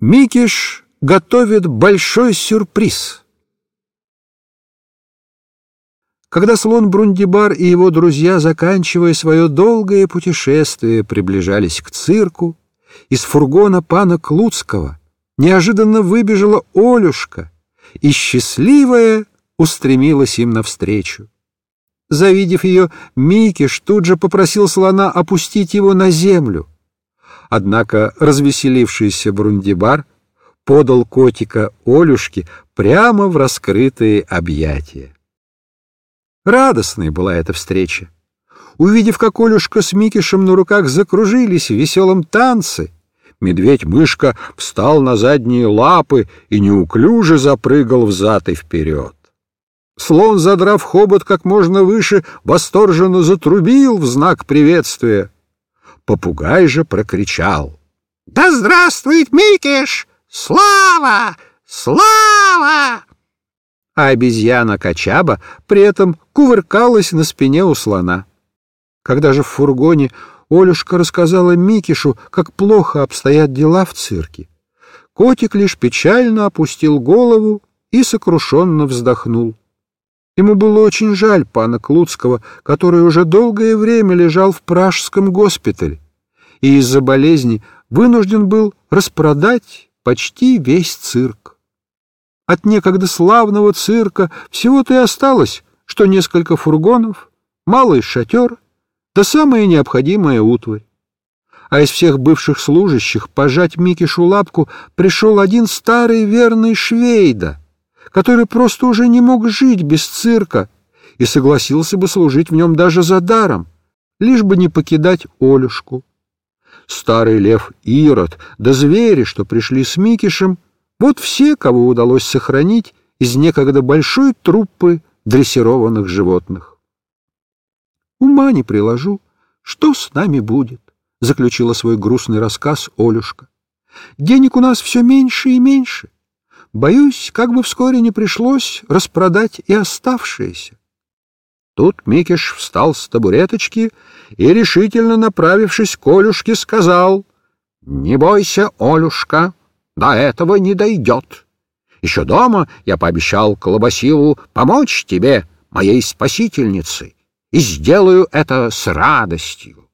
Микиш готовит большой сюрприз. Когда слон Брундибар и его друзья, заканчивая свое долгое путешествие, приближались к цирку, из фургона пана Клуцкого неожиданно выбежала Олюшка и, счастливая, устремилась им навстречу. Завидев ее, Микиш тут же попросил слона опустить его на землю. Однако развеселившийся Брундибар подал котика Олюшке прямо в раскрытые объятия. Радостной была эта встреча. Увидев, как Олюшка с Микишем на руках закружились в веселом танце, медведь-мышка встал на задние лапы и неуклюже запрыгал взад и вперед. Слон, задрав хобот как можно выше, восторженно затрубил в знак приветствия. Попугай же прокричал. «Да здравствует Микиш! Слава! Слава!» А обезьяна Качаба при этом кувыркалась на спине у слона. Когда же в фургоне Олюшка рассказала Микишу, как плохо обстоят дела в цирке, котик лишь печально опустил голову и сокрушенно вздохнул. Ему было очень жаль пана Клуцкого, который уже долгое время лежал в пражском госпитале и из-за болезни вынужден был распродать почти весь цирк. От некогда славного цирка всего-то и осталось, что несколько фургонов, малый шатер, да самая необходимая утварь. А из всех бывших служащих пожать Микишу лапку пришел один старый верный швейда, который просто уже не мог жить без цирка и согласился бы служить в нем даже за даром, лишь бы не покидать Олюшку. Старый лев Ирод, да звери, что пришли с Микишем, вот все, кого удалось сохранить из некогда большой труппы дрессированных животных. «Ума не приложу, что с нами будет?» — заключила свой грустный рассказ Олюшка. «Денег у нас все меньше и меньше». Боюсь, как бы вскоре не пришлось распродать и оставшиеся. Тут Микиш встал с табуреточки и, решительно направившись к Олюшке, сказал, «Не бойся, Олюшка, до этого не дойдет. Еще дома я пообещал Колобасилу помочь тебе, моей спасительнице, и сделаю это с радостью.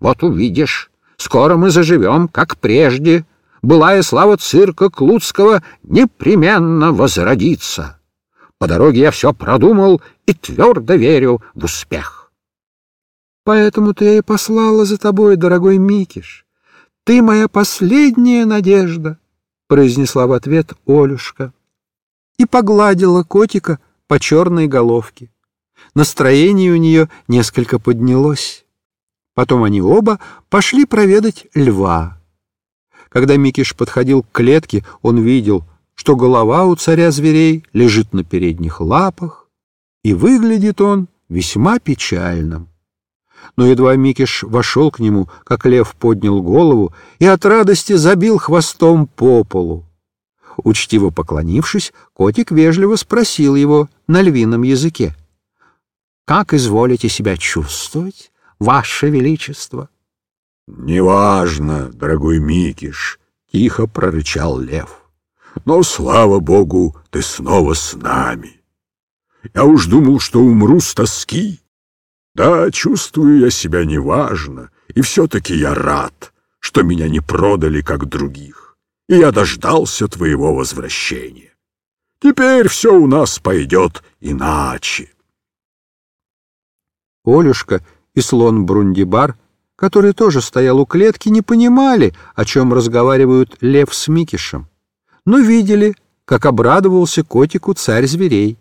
Вот увидишь, скоро мы заживем, как прежде, былая слава цирка Клудского непременно возродится. По дороге я все продумал и твердо верю в успех. Поэтому-то я и послала за тобой, дорогой Микиш. Ты моя последняя надежда, — произнесла в ответ Олюшка и погладила котика по черной головке. Настроение у нее несколько поднялось. Потом они оба пошли проведать льва. Когда Микиш подходил к клетке, он видел, что голова у царя зверей лежит на передних лапах, и выглядит он весьма печальным. Но едва Микиш вошел к нему, как лев поднял голову и от радости забил хвостом по полу. Учтиво поклонившись, котик вежливо спросил его на львином языке. «Как изволите себя чувствовать, Ваше Величество?» «Неважно, дорогой Микиш», — тихо прорычал лев. «Но, слава богу, ты снова с нами. Я уж думал, что умру с тоски. Да, чувствую я себя неважно, и все-таки я рад, что меня не продали, как других, и я дождался твоего возвращения. Теперь все у нас пойдет иначе». Олюшка и слон Брундибар — который тоже стоял у клетки, не понимали, о чем разговаривают лев с Микишем, но видели, как обрадовался котику царь зверей.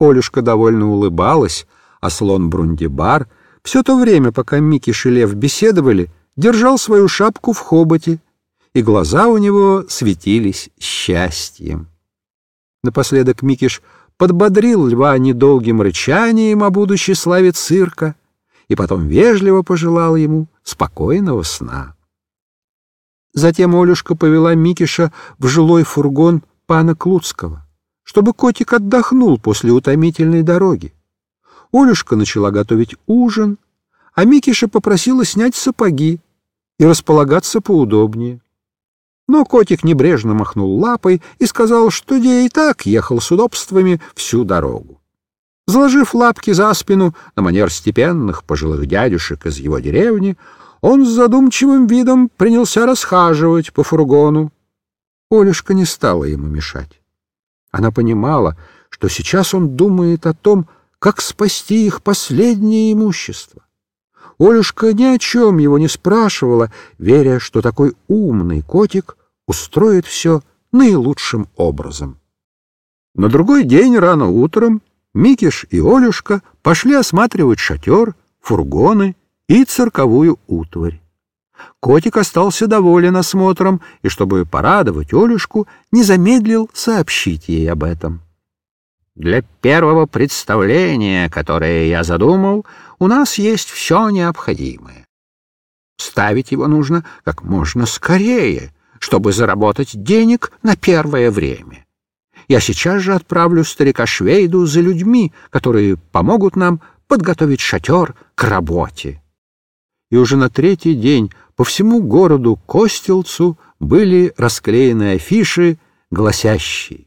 Олюшка довольно улыбалась, а слон Брундибар все то время, пока Микиш и лев беседовали, держал свою шапку в хоботе, и глаза у него светились счастьем. Напоследок Микиш подбодрил льва недолгим рычанием о будущей славе цирка — и потом вежливо пожелал ему спокойного сна. Затем Олюшка повела Микиша в жилой фургон пана Клуцкого, чтобы котик отдохнул после утомительной дороги. Олюшка начала готовить ужин, а Микиша попросила снять сапоги и располагаться поудобнее. Но котик небрежно махнул лапой и сказал, что я и так ехал с удобствами всю дорогу. Заложив лапки за спину на манер степенных пожилых дядюшек из его деревни, он с задумчивым видом принялся расхаживать по фургону. Олюшка не стала ему мешать. Она понимала, что сейчас он думает о том, как спасти их последнее имущество. Олюшка ни о чем его не спрашивала, веря, что такой умный котик устроит все наилучшим образом. На другой день рано утром Микиш и Олюшка пошли осматривать шатер, фургоны и цирковую утварь. Котик остался доволен осмотром и, чтобы порадовать Олюшку, не замедлил сообщить ей об этом. «Для первого представления, которое я задумал, у нас есть все необходимое. Ставить его нужно как можно скорее, чтобы заработать денег на первое время. Я сейчас же отправлю старика Швейду за людьми, которые помогут нам подготовить шатер к работе. И уже на третий день по всему городу Костелцу были расклеены афиши, гласящие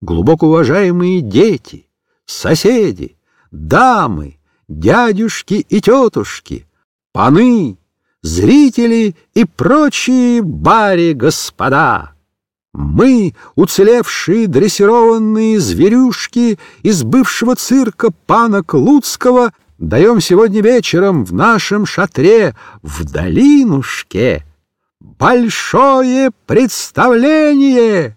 «Глубоко уважаемые дети, соседи, дамы, дядюшки и тетушки, паны, зрители и прочие бари-господа. Мы, уцелевшие дрессированные зверюшки из бывшего цирка пана Клуцкого, даем сегодня вечером в нашем шатре в долинушке большое представление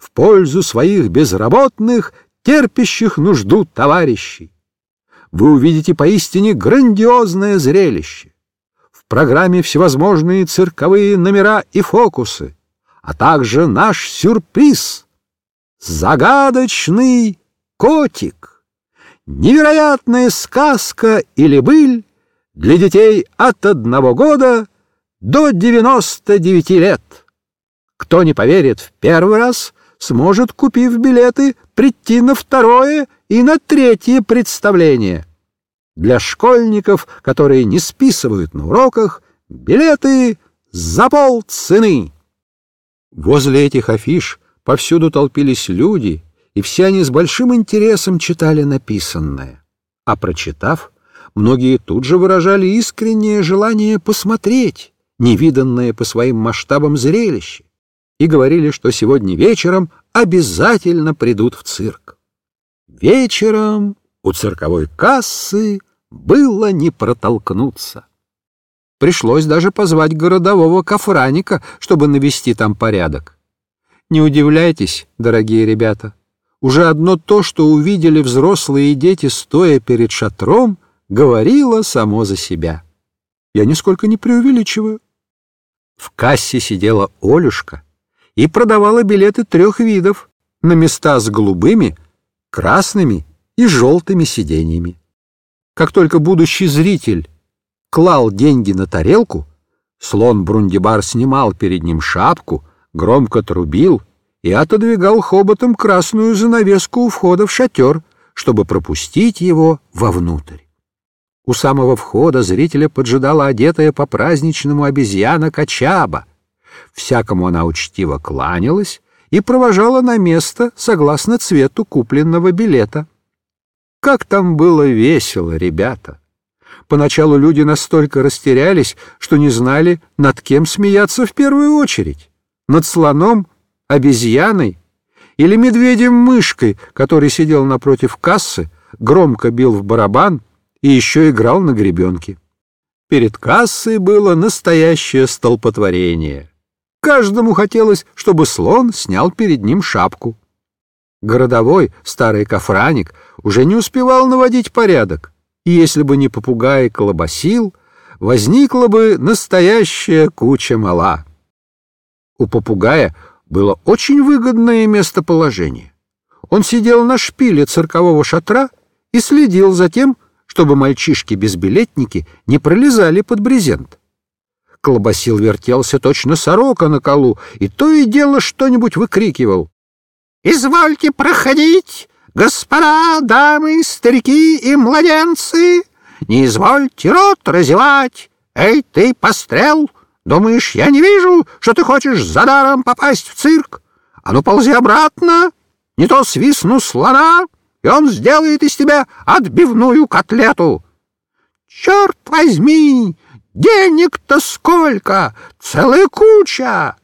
в пользу своих безработных, терпящих нужду товарищей вы увидите поистине грандиозное зрелище. В программе всевозможные цирковые номера и фокусы, а также наш сюрприз — загадочный котик, невероятная сказка или быль для детей от одного года до 99 лет. Кто не поверит в первый раз, сможет, купив билеты, прийти на второе и на третье представление. Для школьников, которые не списывают на уроках, билеты за полцены. Возле этих афиш повсюду толпились люди, и все они с большим интересом читали написанное. А прочитав, многие тут же выражали искреннее желание посмотреть невиданное по своим масштабам зрелище и говорили, что сегодня вечером обязательно придут в цирк. Вечером у цирковой кассы было не протолкнуться. Пришлось даже позвать городового Кафраника, чтобы навести там порядок. Не удивляйтесь, дорогие ребята, уже одно то, что увидели взрослые и дети, стоя перед шатром, говорило само за себя. Я нисколько не преувеличиваю. В кассе сидела Олюшка и продавала билеты трех видов на места с голубыми, красными и желтыми сиденьями. Как только будущий зритель клал деньги на тарелку, слон Брундибар снимал перед ним шапку, громко трубил и отодвигал хоботом красную занавеску у входа в шатер, чтобы пропустить его вовнутрь. У самого входа зрителя поджидала одетая по-праздничному обезьяна Качаба. Всякому она учтиво кланялась и провожала на место согласно цвету купленного билета. Как там было весело, ребята! Поначалу люди настолько растерялись, что не знали, над кем смеяться в первую очередь. Над слоном, обезьяной или медведем-мышкой, который сидел напротив кассы, громко бил в барабан и еще играл на гребенке. Перед кассой было настоящее столпотворение. Каждому хотелось, чтобы слон снял перед ним шапку. Городовой, старый кафраник, уже не успевал наводить порядок, и если бы не попугай колобасил, возникла бы настоящая куча мала. У попугая было очень выгодное местоположение. Он сидел на шпиле циркового шатра и следил за тем, чтобы мальчишки-безбилетники не пролезали под брезент. Колобасил вертелся точно сорока на колу и то и дело что-нибудь выкрикивал. Извольте проходить, господа, дамы, старики и младенцы. Не извольте рот разевать. Эй, ты, пострел, Думаешь, я не вижу, что ты хочешь за даром попасть в цирк? А ну, ползи обратно, не то свистну слона, и он сделает из тебя отбивную котлету. Черт возьми, денег-то сколько, целая куча!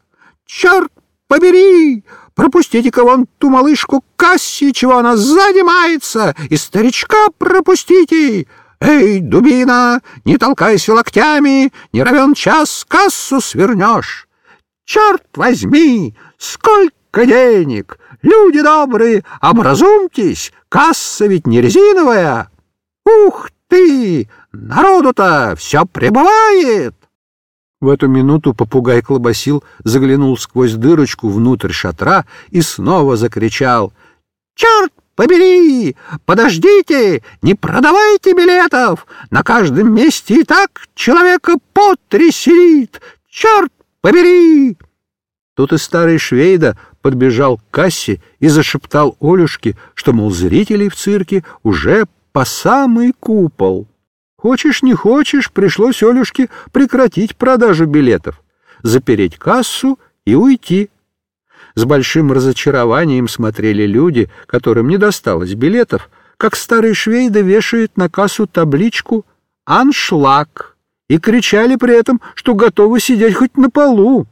Черт побери, пропустите-ка вон ту малышку к кассе, чего она занимается, и старичка пропустите!» «Эй, дубина, не толкайся локтями, не равен час кассу свернешь! Черт возьми, сколько денег! Люди добрые, образумьтесь, касса ведь не резиновая! Ух ты! Народу-то все прибывает!» В эту минуту попугай Клобасил заглянул сквозь дырочку внутрь шатра и снова закричал «Черт побери! Подождите! Не продавайте билетов! На каждом месте и так человека по три сидит! Черт побери!» Тут и старый Швейда подбежал к кассе и зашептал Олюшке, что, мол, зрителей в цирке уже по самый купол. Хочешь, не хочешь, пришлось Олюшке прекратить продажу билетов, запереть кассу и уйти. С большим разочарованием смотрели люди, которым не досталось билетов, как старый швейда вешает на кассу табличку «Аншлаг» и кричали при этом, что готовы сидеть хоть на полу.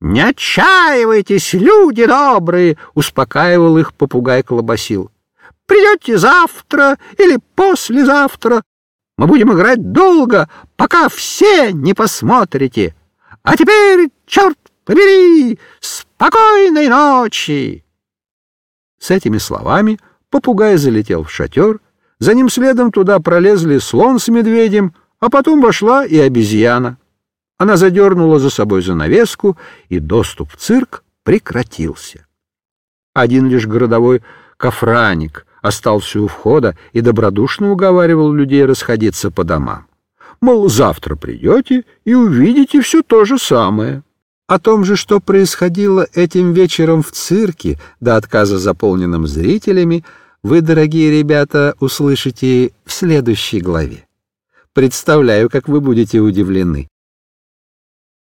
«Не отчаивайтесь, люди добрые!» — успокаивал их попугай Колобасил. «Придете завтра или послезавтра. Мы будем играть долго, пока все не посмотрите. А теперь, черт побери, спокойной ночи!» С этими словами попугай залетел в шатер, за ним следом туда пролезли слон с медведем, а потом вошла и обезьяна. Она задернула за собой занавеску, и доступ в цирк прекратился. Один лишь городовой кафраник остался у входа и добродушно уговаривал людей расходиться по домам. Мол, завтра придете и увидите все то же самое. О том же, что происходило этим вечером в цирке, до отказа заполненным зрителями, вы, дорогие ребята, услышите в следующей главе. Представляю, как вы будете удивлены.